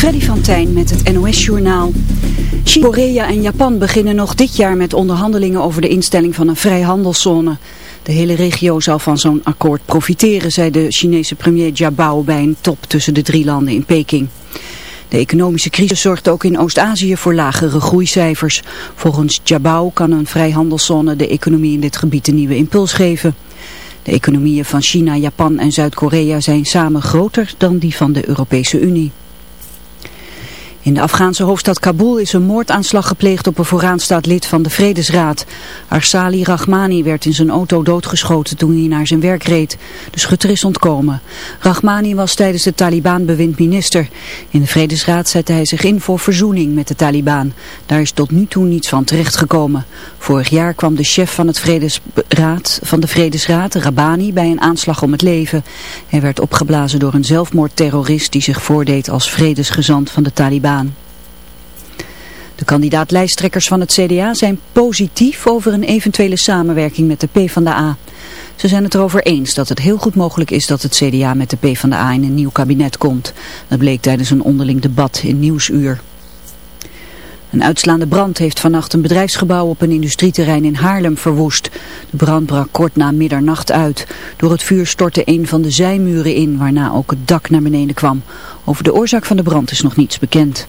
Freddy van Tijn met het NOS-journaal. Korea en Japan beginnen nog dit jaar met onderhandelingen over de instelling van een vrijhandelszone. De hele regio zal van zo'n akkoord profiteren, zei de Chinese premier Jiabao bij een top tussen de drie landen in Peking. De economische crisis zorgt ook in Oost-Azië voor lagere groeicijfers. Volgens Jiabao kan een vrijhandelszone de economie in dit gebied een nieuwe impuls geven. De economieën van China, Japan en Zuid-Korea zijn samen groter dan die van de Europese Unie. In de Afghaanse hoofdstad Kabul is een moordaanslag gepleegd op een vooraanstaand lid van de Vredesraad. Arsali Rahmani werd in zijn auto doodgeschoten toen hij naar zijn werk reed. De schutter is ontkomen. Rahmani was tijdens de Taliban-bewind minister. In de Vredesraad zette hij zich in voor verzoening met de Taliban. Daar is tot nu toe niets van terechtgekomen. Vorig jaar kwam de chef van, het Vredesraad, van de Vredesraad, Rabani, bij een aanslag om het leven. Hij werd opgeblazen door een zelfmoordterrorist die zich voordeed als vredesgezant van de Taliban. De kandidaat-lijsttrekkers van het CDA zijn positief over een eventuele samenwerking met de PvdA. Ze zijn het erover eens dat het heel goed mogelijk is dat het CDA met de PvdA in een nieuw kabinet komt. Dat bleek tijdens een onderling debat in Nieuwsuur. Een uitslaande brand heeft vannacht een bedrijfsgebouw op een industrieterrein in Haarlem verwoest. De brand brak kort na middernacht uit. Door het vuur stortte een van de zijmuren in, waarna ook het dak naar beneden kwam. Over de oorzaak van de brand is nog niets bekend.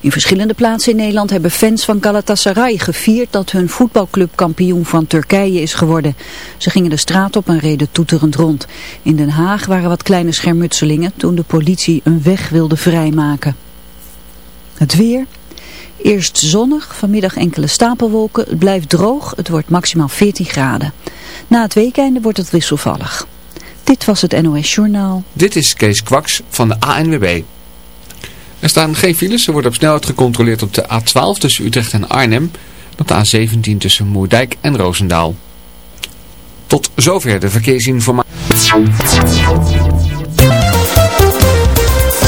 In verschillende plaatsen in Nederland hebben fans van Galatasaray gevierd dat hun voetbalclub kampioen van Turkije is geworden. Ze gingen de straat op en reden toeterend rond. In Den Haag waren wat kleine schermutselingen toen de politie een weg wilde vrijmaken. Het weer. Eerst zonnig, vanmiddag enkele stapelwolken. Het blijft droog, het wordt maximaal 14 graden. Na het weekende wordt het wisselvallig. Dit was het NOS Journaal. Dit is Kees Kwaks van de ANWB. Er staan geen files, er wordt op snelheid gecontroleerd op de A12 tussen Utrecht en Arnhem. Op de A17 tussen Moerdijk en Roosendaal. Tot zover de verkeersinformatie.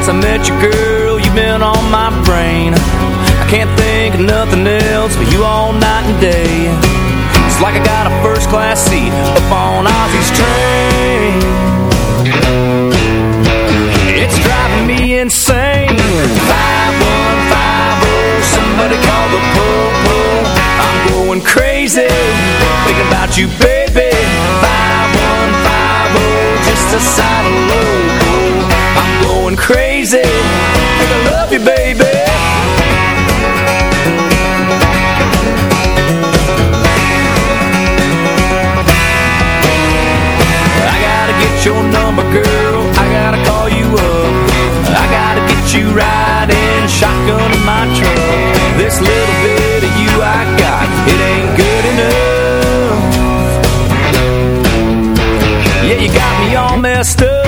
Since I met you, girl, you've been on my brain. I can't think of nothing else but you all night and day. It's like I got a first-class seat up on Ozzy's train. It's driving me insane. 5150, somebody call the po-po I'm going crazy, thinking about you, baby. 5150, just a side of I'm going crazy. Think I love you, baby. I gotta get your number, girl. I gotta call you up. I gotta get you riding shotgun in my truck. This little bit of you I got It ain't good enough. Yeah, you got me all messed up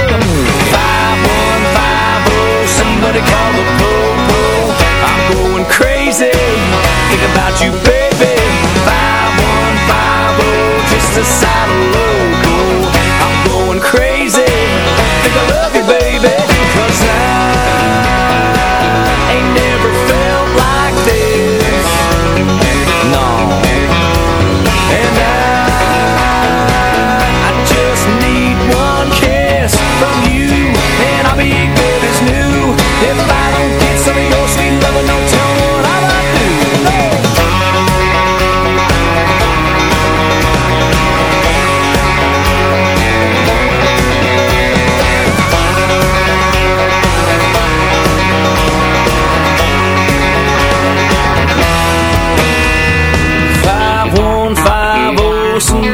5150, somebody call the po-po I'm going crazy, think about you baby. 5150, just a side local I'm going crazy, think I love you baby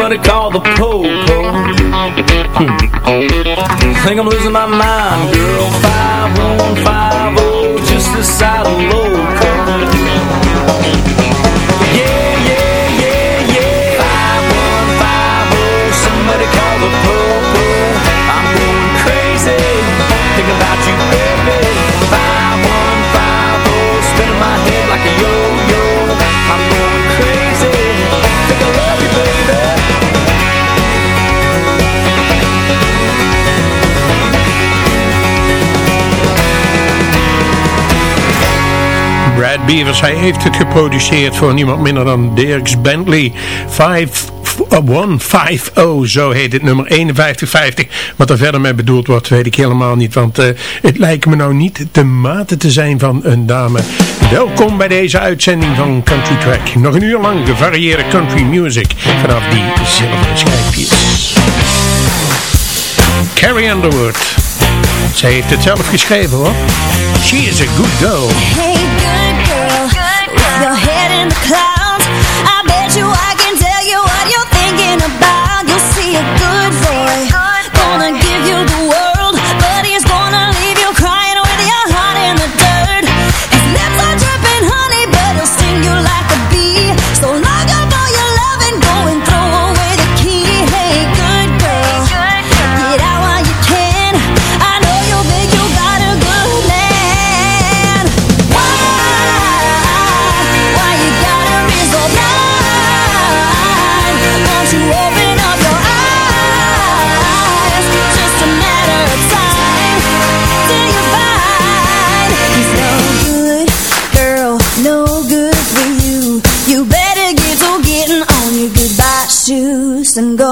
somebody call the popo. Hmm. Think I'm losing my mind, girl. 5150, just a side of local. Yeah. Beavers. Hij heeft het geproduceerd voor niemand minder dan Dirks Bentley. 5150, 150, uh, zo heet het nummer 5150. Wat er verder mee bedoeld wordt, weet ik helemaal niet. Want eh, het lijkt me nou niet de mate te zijn van een dame. Welkom bij deze uitzending van Country Track. Nog een uur lang gevarieerde country music vanaf die zilveren schijfjes. Carrie Underwood. Zij heeft het zelf geschreven hoor. She is a good girl. and go.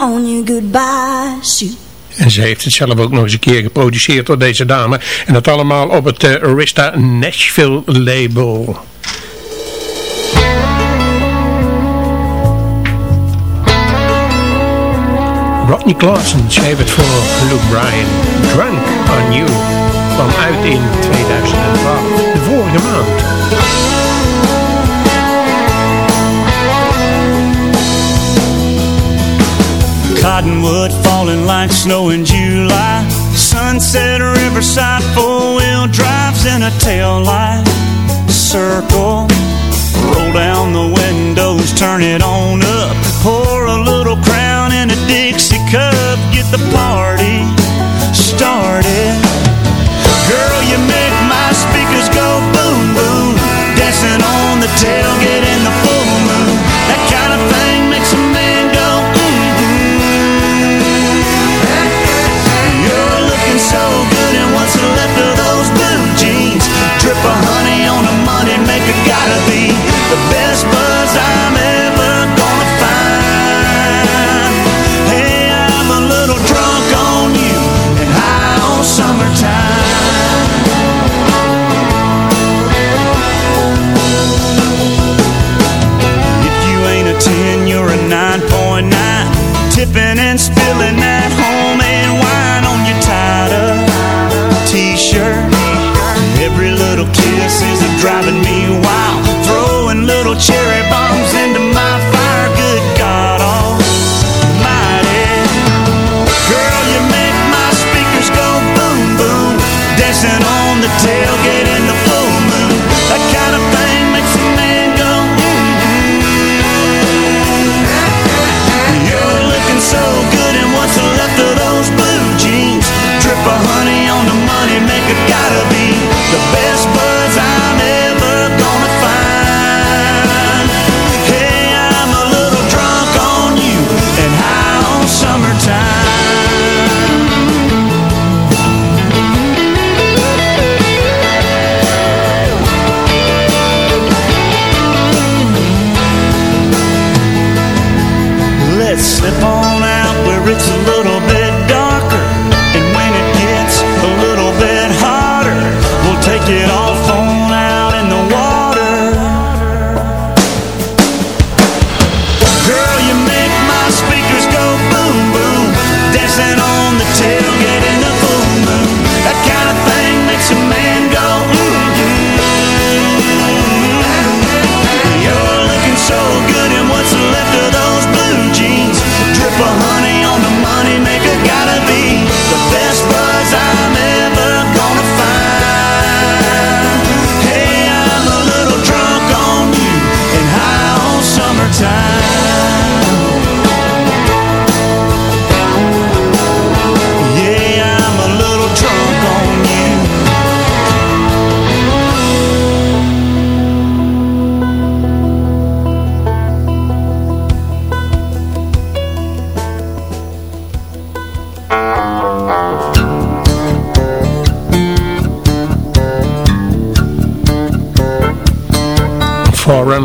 on goodbye. En ze heeft het zelf ook nog eens een keer geproduceerd door deze dame. En dat allemaal op het eh, Arista Nashville label. Rodney Clausen schreef het voor Luke Bryan. Drunk on You kwam uit in 2012, de vorige maand. Cottonwood falling like snow in July. Sunset Riverside four-wheel drives in a tail light circle Roll down the windows, turn it on up Pour a little crown in a Dixie cup Get the party started. Girl, you make my speakers go boom, boom Dancing on the tail You gotta be. The best buzz I'm ever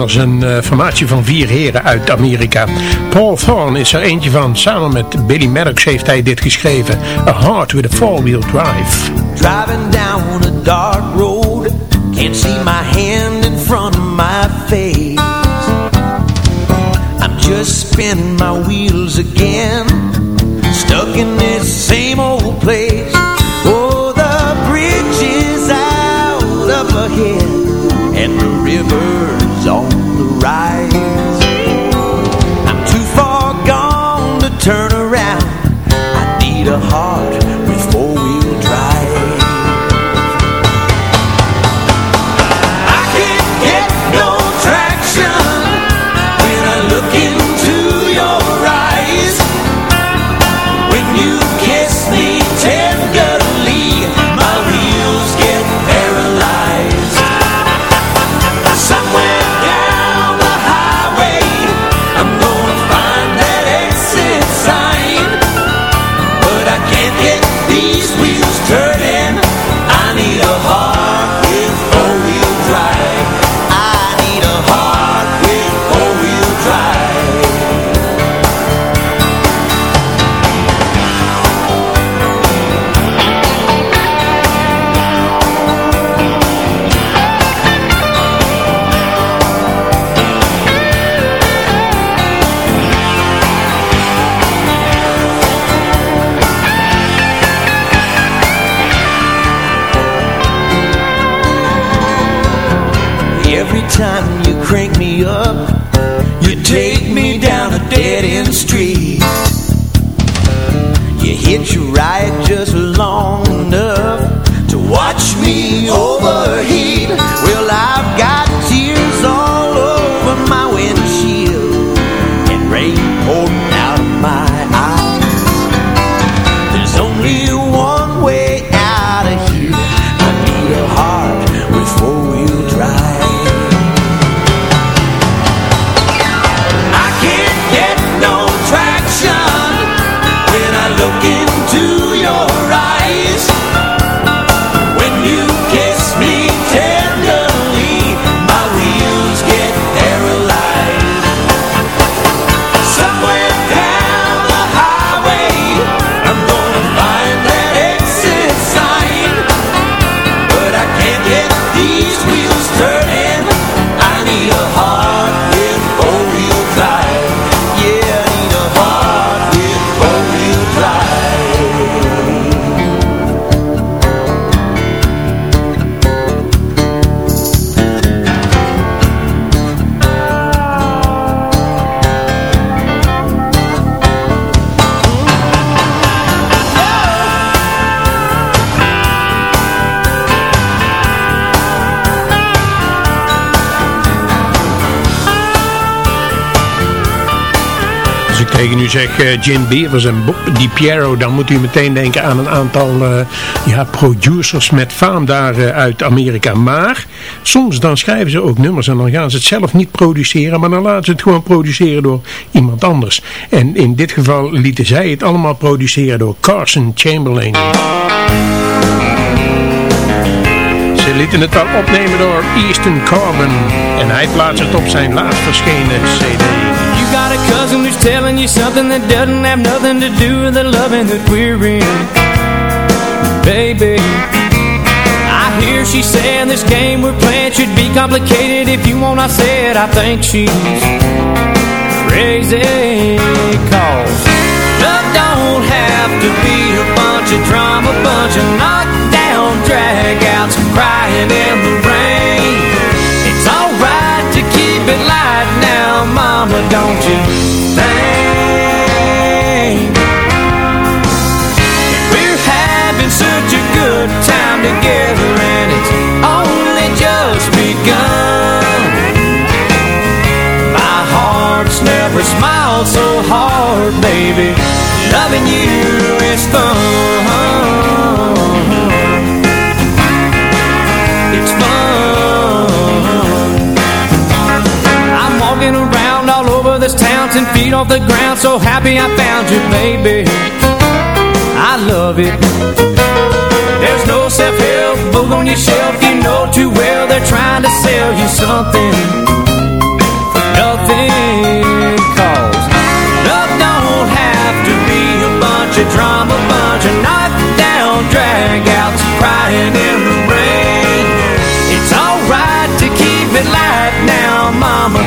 Sanders, een uh, formatie van vier heren uit Amerika. Paul Thorne is er eentje van. Samen met Billy Maddox heeft hij dit geschreven. A Heart with a Four-Wheel Drive. Driving down a dark road. Can't see my hand in front of my face. I'm just spinning my wheels again. Stuck in this same old place. Zeg eh, Jim Beavers en Bob Di Piero, dan moet u meteen denken aan een aantal eh, ja, producers met faam daar eh, uit Amerika. Maar soms dan schrijven ze ook nummers en dan gaan ze het zelf niet produceren, maar dan laten ze het gewoon produceren door iemand anders. En in dit geval lieten zij het allemaal produceren door Carson Chamberlain. Ze lieten het wel opnemen door Easton Corbin en hij plaatst het op zijn laatst verschenen cd. Got a cousin who's telling you something that doesn't have nothing to do with the loving that we're in. Baby, I hear she saying this game we're playing should be complicated. If you want, I said I think she's crazy. Cause love don't have to be a bunch of drama, bunch of knockdown dragouts, crying in the don't you think? We're having such a good time together and it's only just begun. My heart's never smiled so hard, baby. Loving you is fun. It's fun. I'm walking around this town, ten feet off the ground, so happy I found you, baby. I love it. There's no self-help book on your shelf, you know too well they're trying to sell you something for nothing. Cause love don't have to be a bunch of drama, bunch of knockdown dragouts, crying in the rain. It's alright to keep it light now, mama,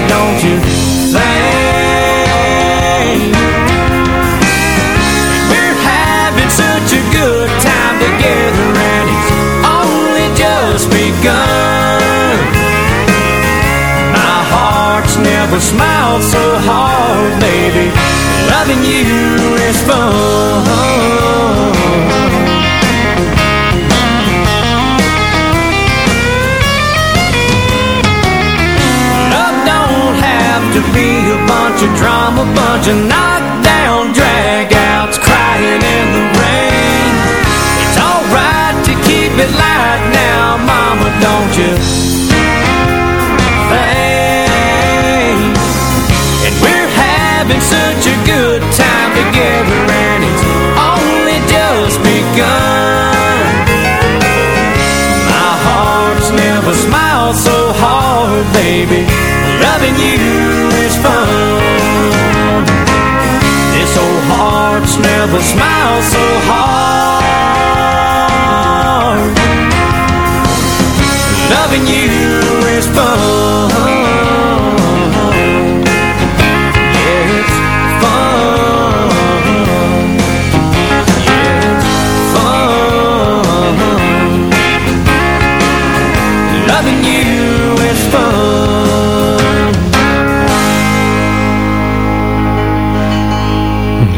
Loving you fun. Love don't have to be a bunch of drama, bunch of knockdown dragouts, crying in the rain. It's alright to keep it light baby. Loving you is fun. This old heart's never smiled so hard. Loving you is fun.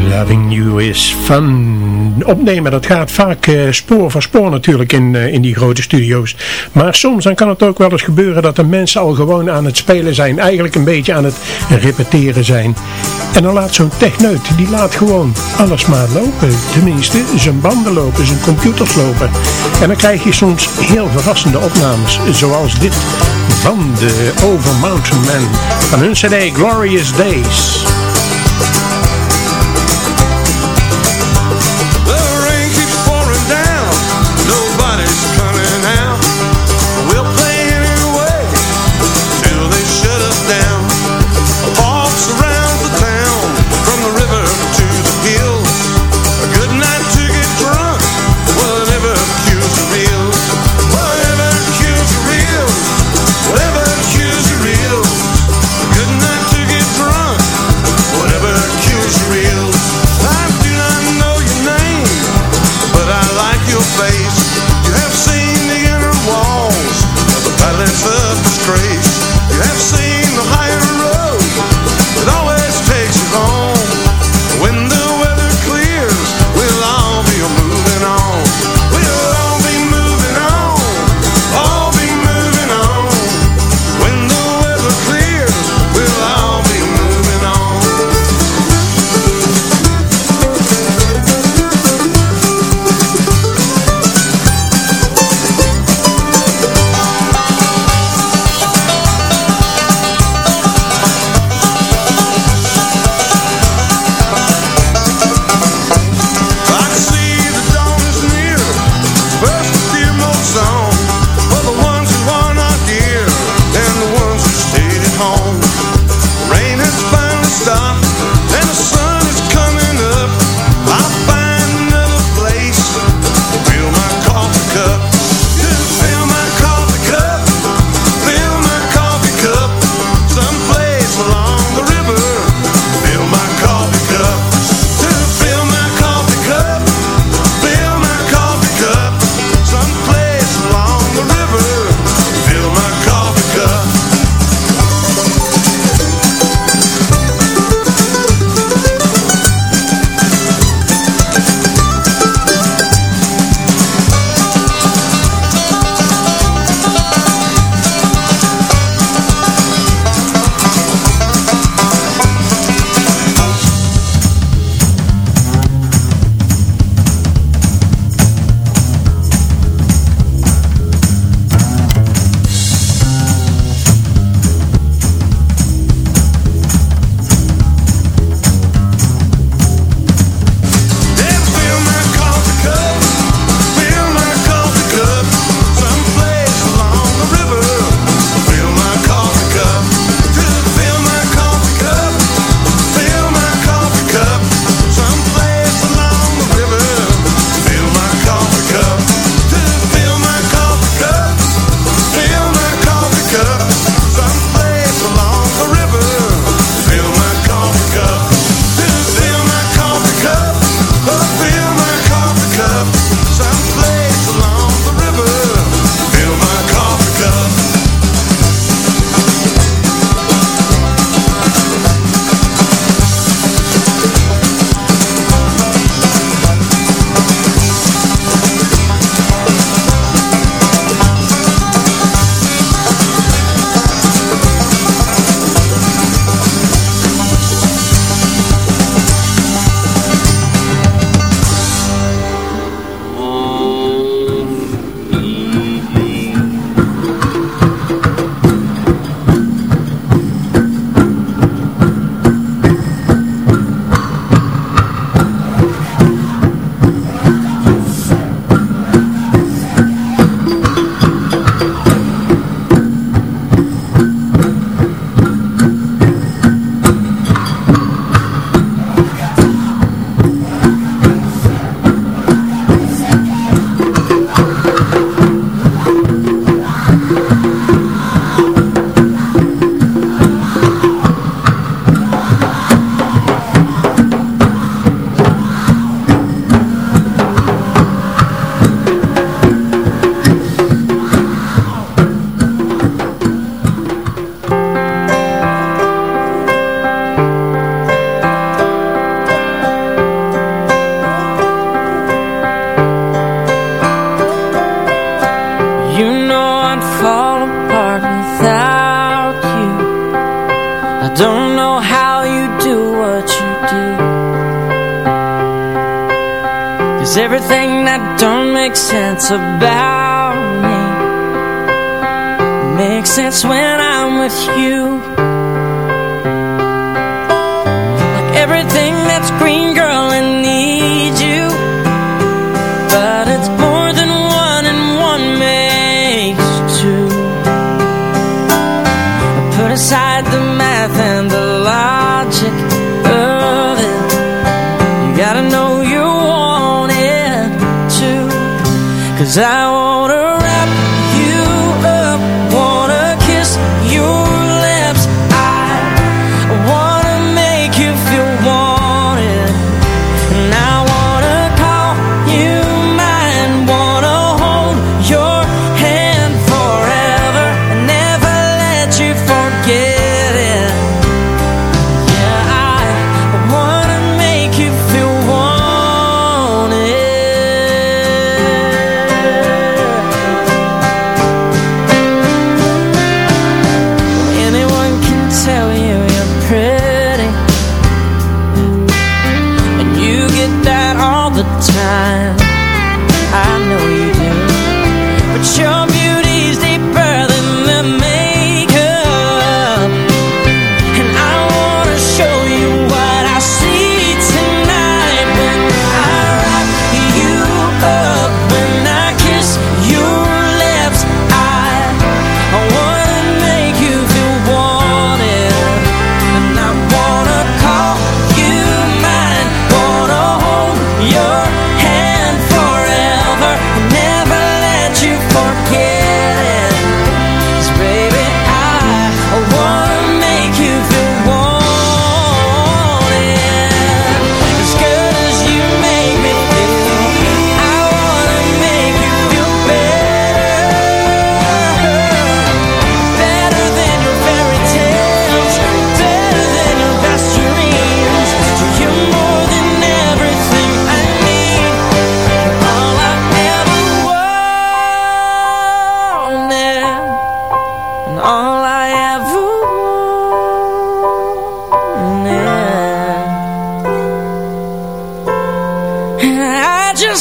Loving You is Fun. Opnemen, dat gaat vaak uh, spoor voor spoor natuurlijk in, uh, in die grote studio's. Maar soms dan kan het ook wel eens gebeuren dat de mensen al gewoon aan het spelen zijn. Eigenlijk een beetje aan het repeteren zijn. En dan laat zo'n techneut, die laat gewoon alles maar lopen. Tenminste, zijn banden lopen, zijn computers lopen. En dan krijg je soms heel verrassende opnames. Zoals dit van de Over Mountain Man. Van hun cd Glorious Days.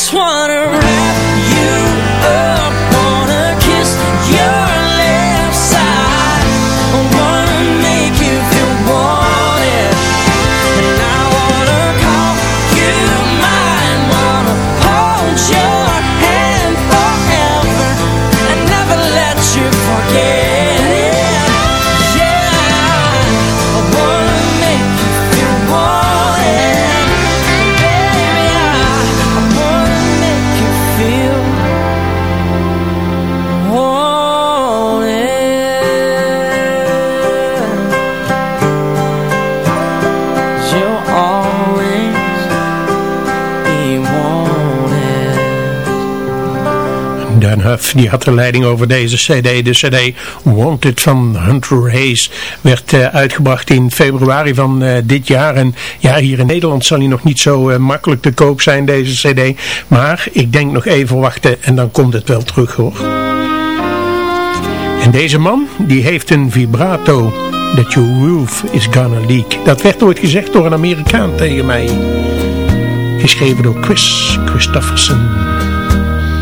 just wanna Die had de leiding over deze cd. De cd Wanted van Hunter Hayes werd eh, uitgebracht in februari van eh, dit jaar. En ja, hier in Nederland zal hij nog niet zo eh, makkelijk te koop zijn, deze cd. Maar ik denk nog even wachten en dan komt het wel terug hoor. En deze man, die heeft een vibrato. That your roof is gonna leak. Dat werd ooit gezegd door een Amerikaan tegen mij. Geschreven door Chris Christofferson.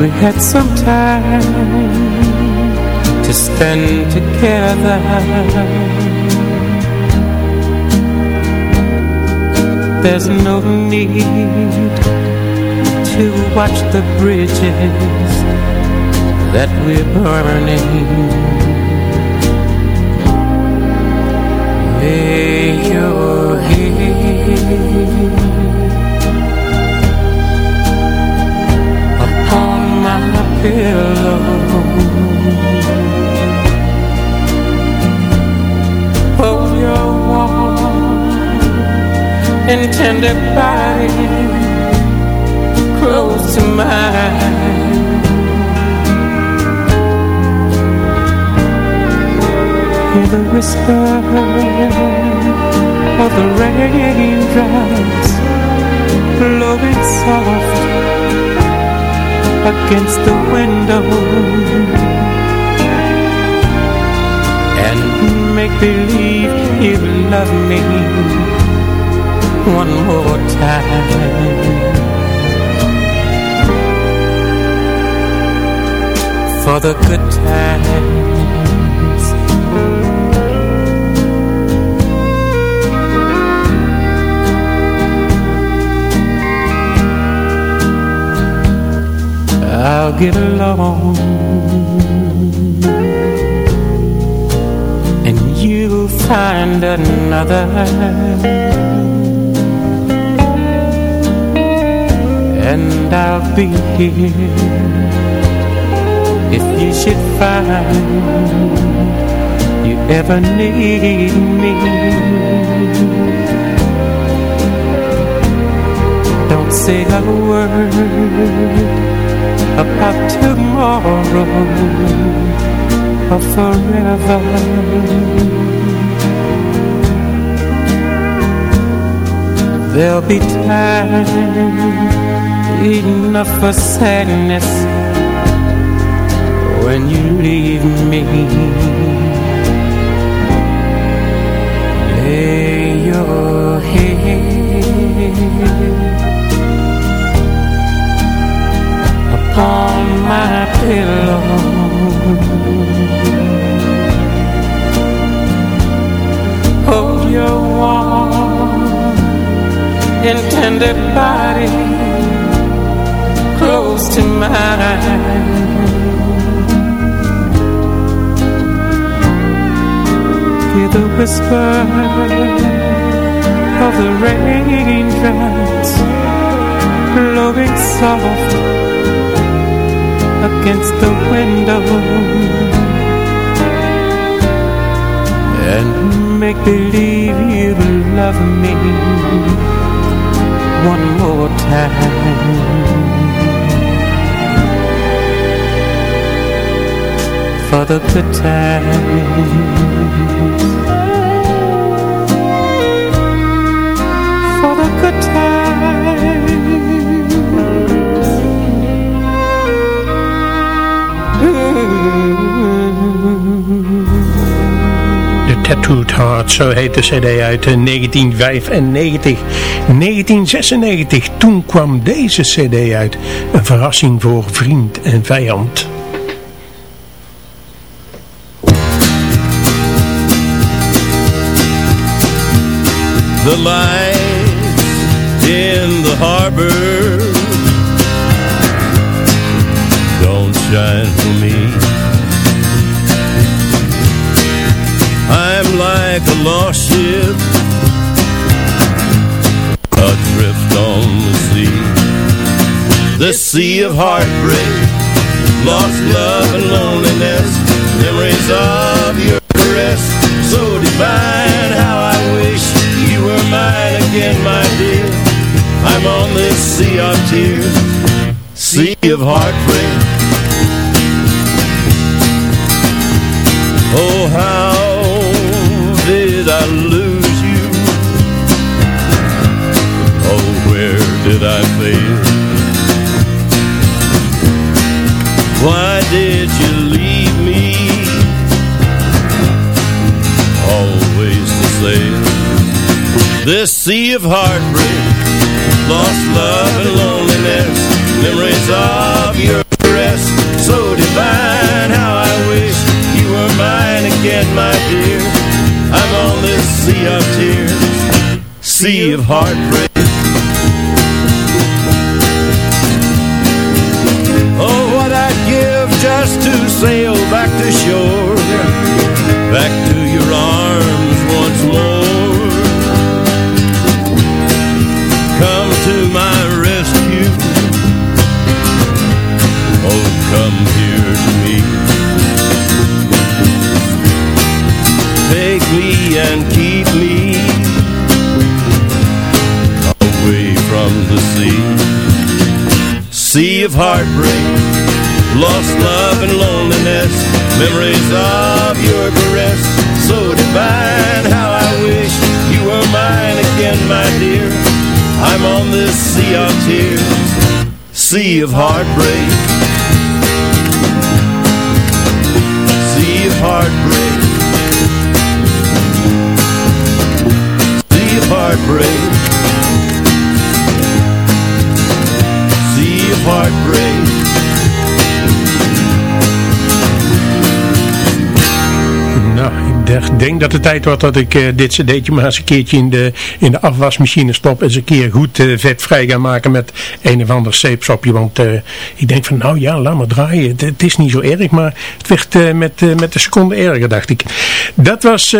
We had some time to spend together. There's no need to watch the bridges that we're burning. Lay your head pillow. Hold your warm and tender body close to mine. Hear the whisper of the raindrops blowing soft against the window and make believe you love me one more time. For the good times I'll get along. And you'll find another. And I'll be here If you should find You ever need me. Don't say a word about tomorrow or forever. There'll be time enough for sadness when you leave me. Lay your head on my pillow. Hold your warm and tender body close to mine. Hear the whisper of the raindrops blowing soft against the window and make believe you love me one more time. For the good times Tattooed Heart, zo heet de cd uit 1995. 1996, toen kwam deze cd uit. Een verrassing voor vriend en vijand. The lights in the harbor The sea of heartbreak Lost love and loneliness Memories of your caress So divine how I wish You were mine again, my dear I'm on this sea of tears Sea of heartbreak Oh, how did I lose you? Oh, where did I fail? Did you leave me? Always to sail This sea of heartbreak Lost love and loneliness Memories of your caress So divine how I wish you were mine again, my dear. I'm on this sea of tears. Sea of heartbreak sail back to shore, back to your arms once more. Come to my rescue, oh come here to me. Take me and keep me away from the sea, sea of heartbreak lost love and loneliness, memories of your caress, so divine. How I wish you were mine again, my dear. I'm on this sea of tears, sea of heartbreak, sea of heartbreak, sea of heartbreak. Sea of heartbreak denk dat het tijd wordt dat ik eh, dit cd'tje maar eens een keertje in de, in de afwasmachine stop. En eens een keer goed eh, vet vrij gaan maken met een of ander zeepsopje. Want eh, ik denk van nou ja, laat maar draaien. Het, is niet zo erg, maar het werd met, met de seconde erger, dacht ik. Dat was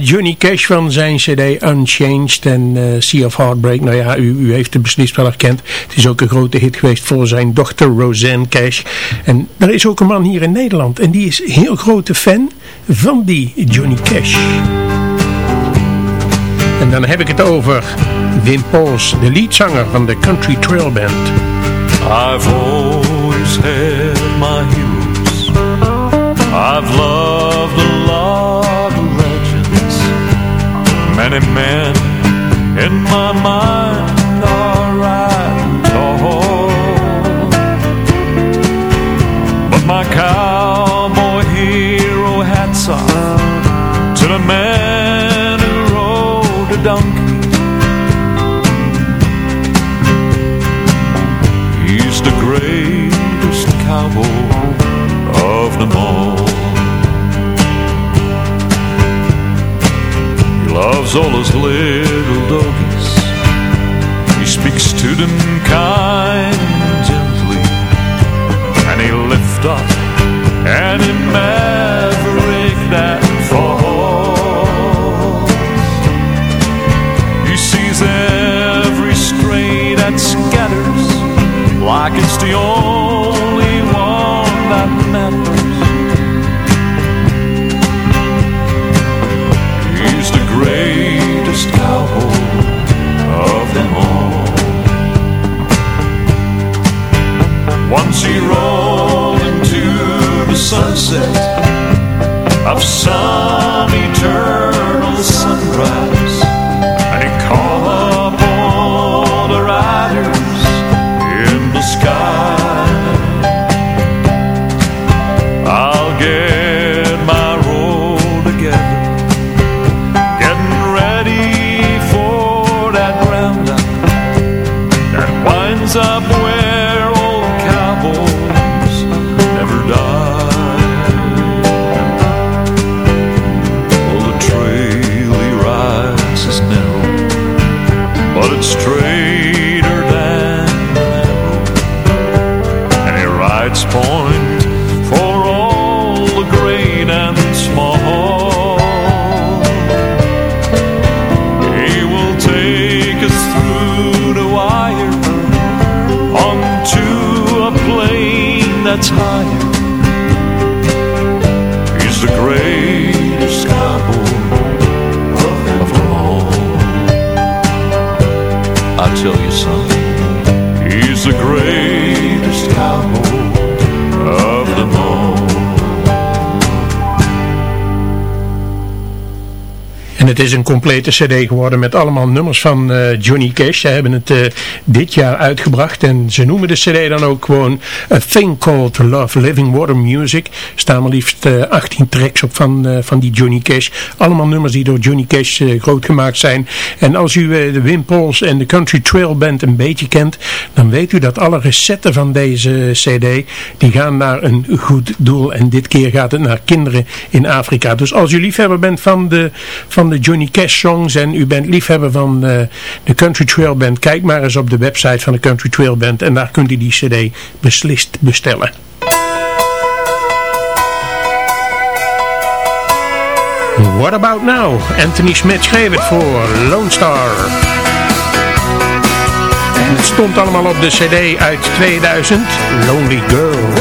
Johnny Cash van zijn cd Unchanged en Sea of Heartbreak. Nou ja, u, u heeft het beslist wel herkend. Het is ook een grote hit geweest voor zijn dochter Roseanne Cash. En er is ook een man hier in Nederland en die is heel grote fan van die Johnny Cash. En dan heb ik het over Wim Pauls, de leadzanger van de Country Trail Band. I've always had my heroes. I've loved a lot of legends. Many men in my mind greatest of them all. He loves all his little doggies. He speaks to them kind and gently. And he lift up any maverick that falls. He sees every stray that scatters like it's the only Once he rolled into the sunset of some eternal sunrise, het is een complete cd geworden met allemaal nummers van eh, Johnny Cash. Ze hebben het eh, dit jaar uitgebracht en ze noemen de cd dan ook gewoon A Thing Called Love Living Water Music. Er staan maar liefst eh, 18 tracks op van, eh, van die Johnny Cash. Allemaal nummers die door Johnny Cash eh, groot gemaakt zijn. En als u eh, de Wim en de Country Trail Band een beetje kent, dan weet u dat alle recetten van deze cd, die gaan naar een goed doel. En dit keer gaat het naar kinderen in Afrika. Dus als u liefhebber bent van de, van de Johnny Cash songs en u bent liefhebber van eh, de Country Trail Band, kijk maar eens op de website van de Country Trail Band en daar kunt u die cd beslist bestellen. What About Now? Anthony Smith schreef het voor Lone Star. En het stond allemaal op de cd uit 2000, Lonely Girl.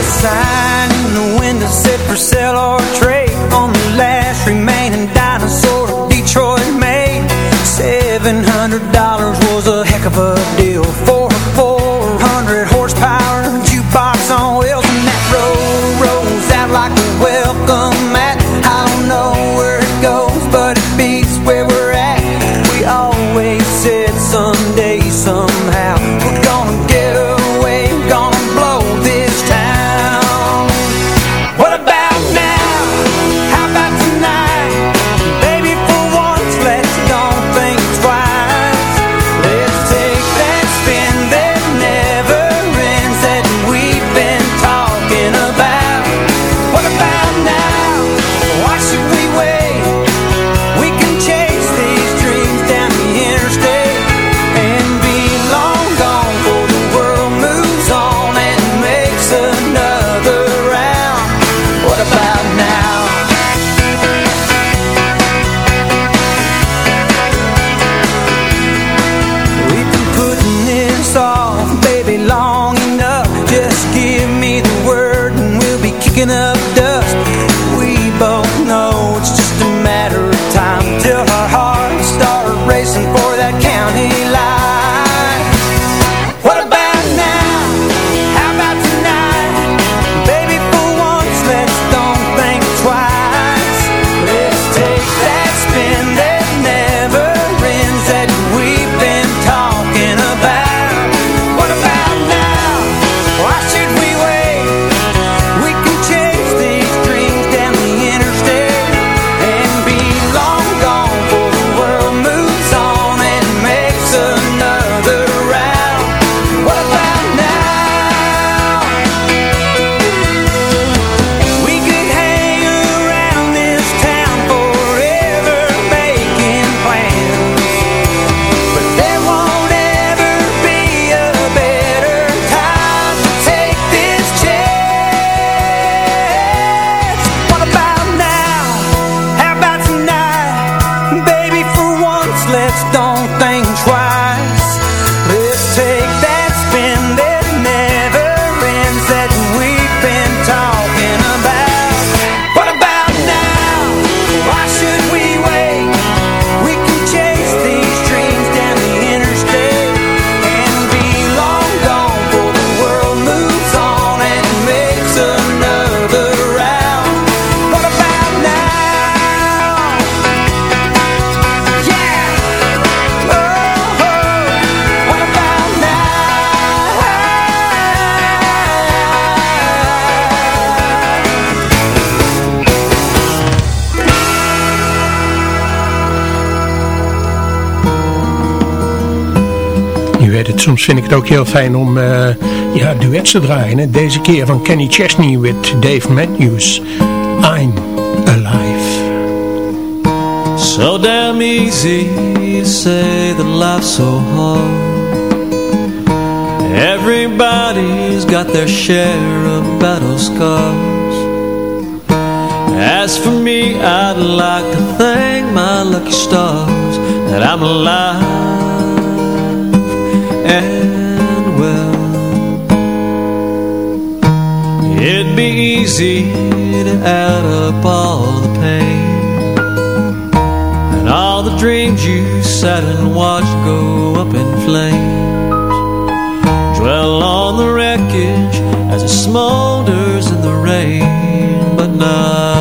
Soms vind ik het ook heel fijn om eh, ja, duets te draaien. Hè. Deze keer van Kenny Chesney met Dave Matthews. I'm Alive. So damn easy to say that life's so hard Everybody's got their share of battle scars As for me, I'd like to thank my lucky stars That I'm alive be easy to add up all the pain and all the dreams you sat and watched go up in flames. Dwell on the wreckage as it smolders in the rain But not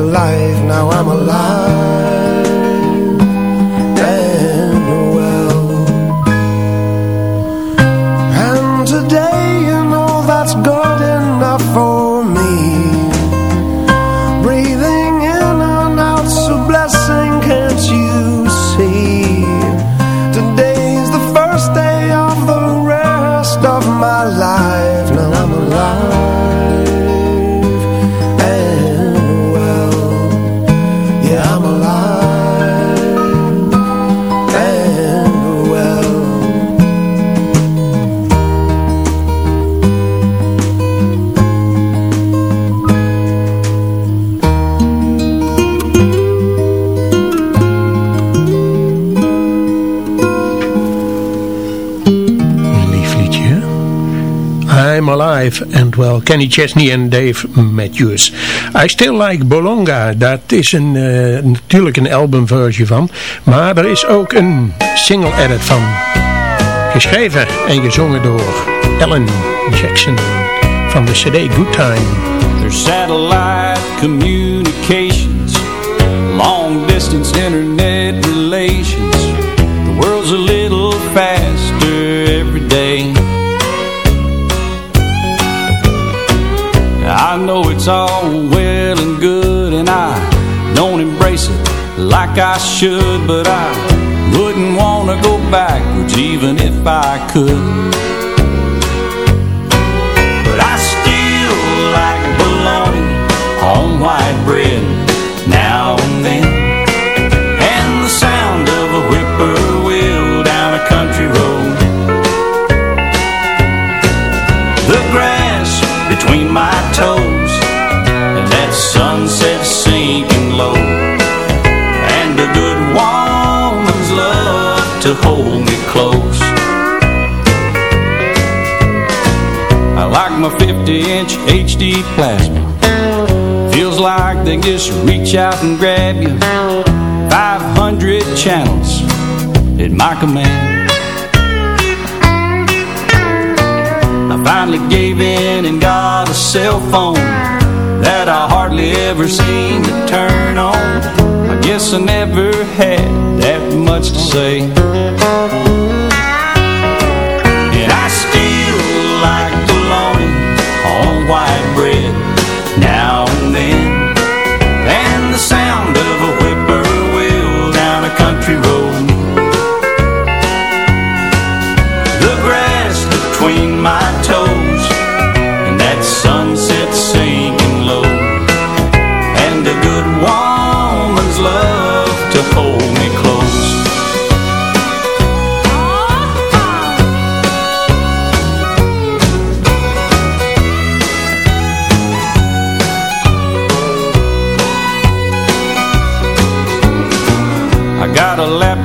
life. Now I'm Kenny Chesney en Dave Matthews. I Still Like Bolonga, dat is een, eh, natuurlijk een albumversie van, maar er is ook een single edit van. Geschreven en gezongen door Alan Jackson van de cd Good Time. There's satellite communications, long distance internet relations. The world's a little faster know it's all well and good, and I don't embrace it like I should, but I wouldn't want to go backwards even if I could. But I still like bologna on white bread 50-inch HD plasma. Feels like they just reach out and grab you. 500 channels at my command. I finally gave in and got a cell phone that I hardly ever seem to turn on. I guess I never had that much to say.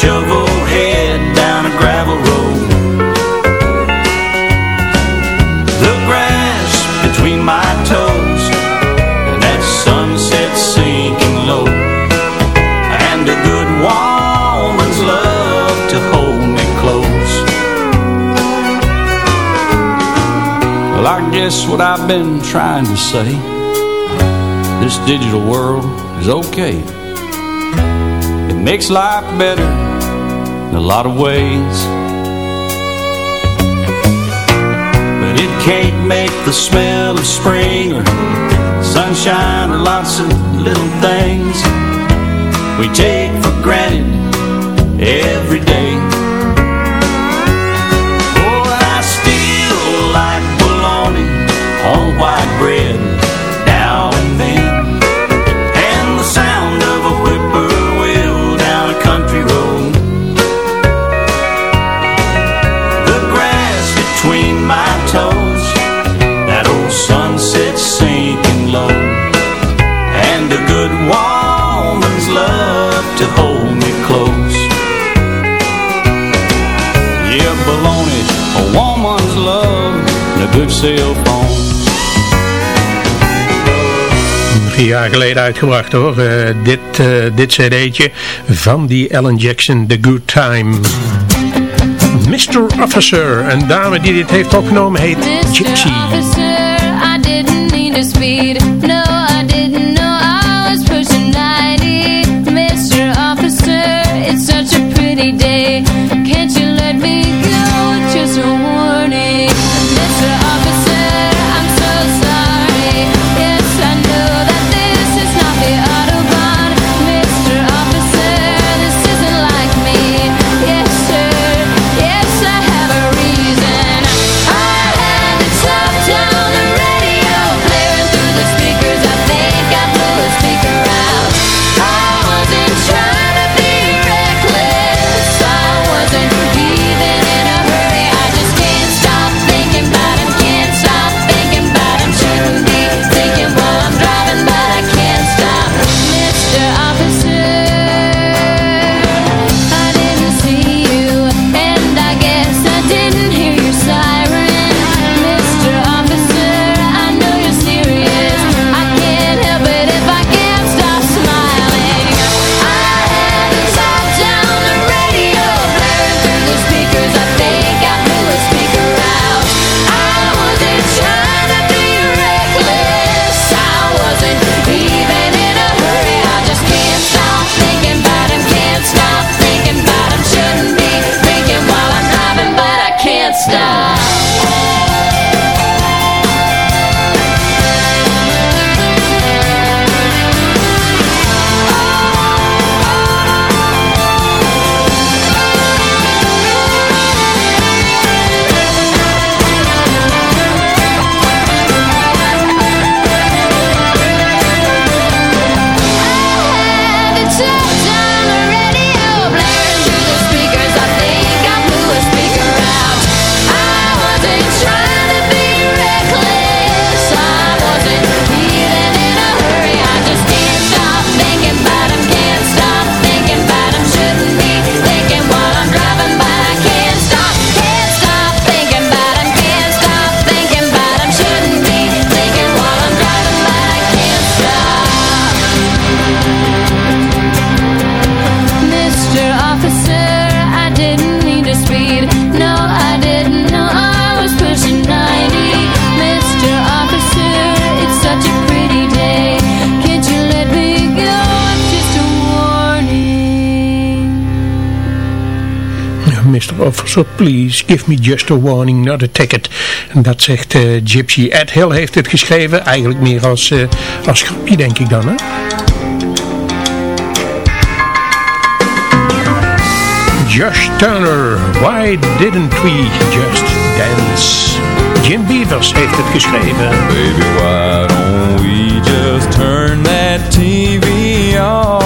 Shovel head down a gravel road. The grass between my toes and that sunset sinking low. And a good woman's love to hold me close. Well, I guess what I've been trying to say This digital world is okay It makes life better in a lot of ways. But it can't make the smell of spring Or sunshine or lots of little things. We take for granted every day. Oh, I still like bologna on white bread jaar geleden uitgebracht hoor. Eh, dit, eh, dit cd'tje van die Ellen Jackson, The Good Time. Mr. Officer, een dame die dit heeft opgenomen heet Gypsy. officer, I didn't need to speed. Officer, please give me just a warning, not a ticket. En dat zegt eh, Gypsy. Ed Hill heeft het geschreven, eigenlijk meer als, uh, als grapje denk ik dan, hè? Josh Turner, Why Didn't We Just Dance? Jim Beavers heeft het geschreven. Baby, why don't we just turn that TV off?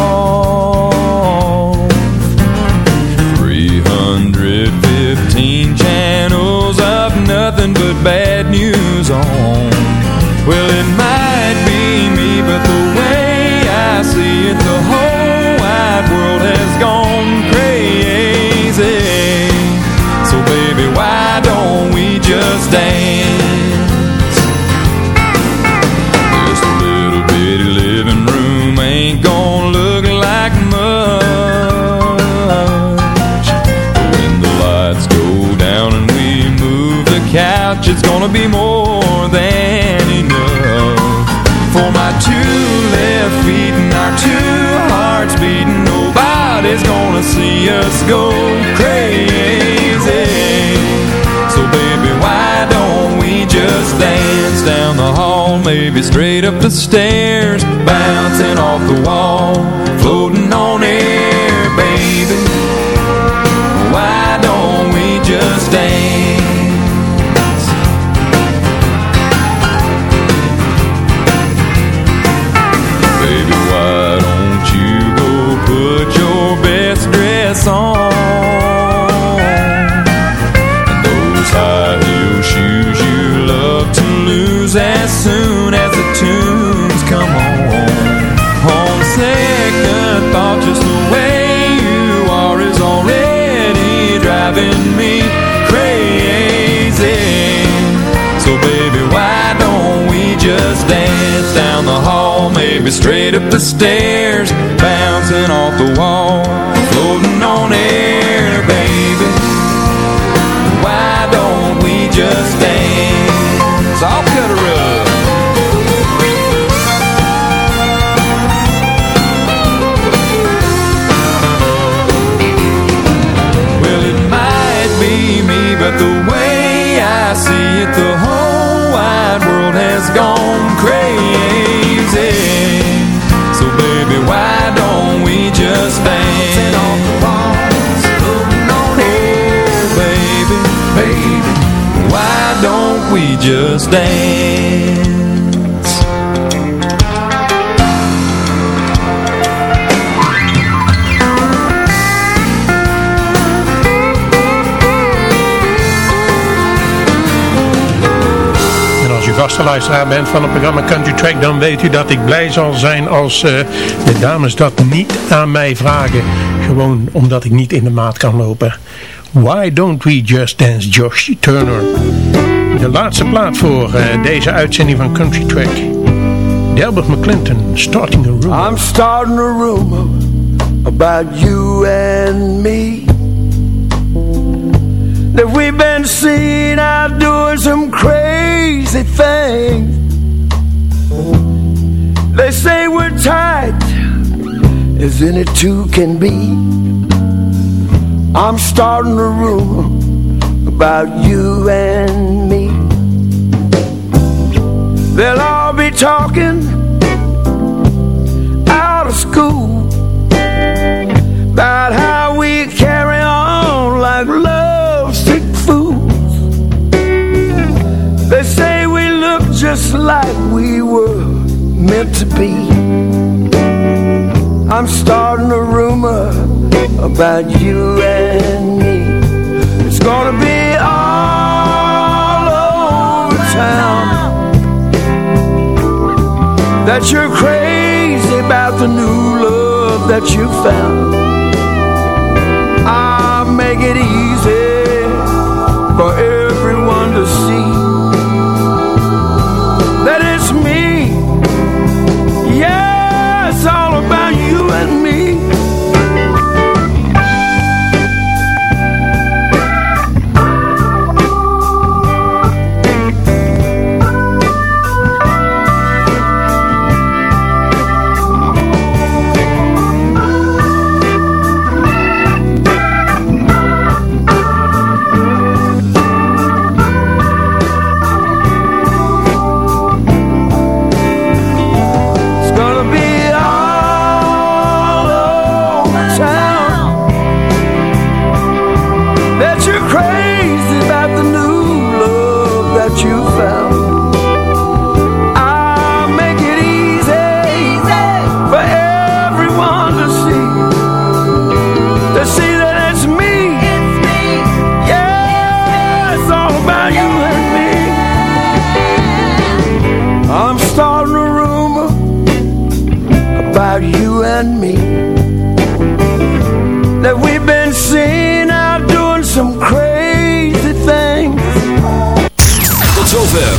Maybe straight up the stairs, maybe straight up the stairs, bouncing off the wall, floating on air, baby. Why don't we just just dance? En als u vaste luisteraar bent van het programma Country Track, dan weet u dat ik blij zal zijn als eh, de dames dat niet aan mij vragen. Gewoon omdat ik niet in de maat kan lopen. Why don't we just dance Josh Turner? De laatste plaat voor eh, deze uitzending van Country Track. Delbert McClinton, Starting a Rumor. I'm starting a rumor about you and me. That we've been seen out doing some crazy things. They say we're tight as any two can be. I'm starting a rumor about you and me. They'll all be talking out of school about how we carry on like lovesick fools. They say we look just like we were meant to be. I'm starting a rumor about you and me. It's gonna be all over town that you're crazy about the new love that you found. I'll make it easy for everyone to see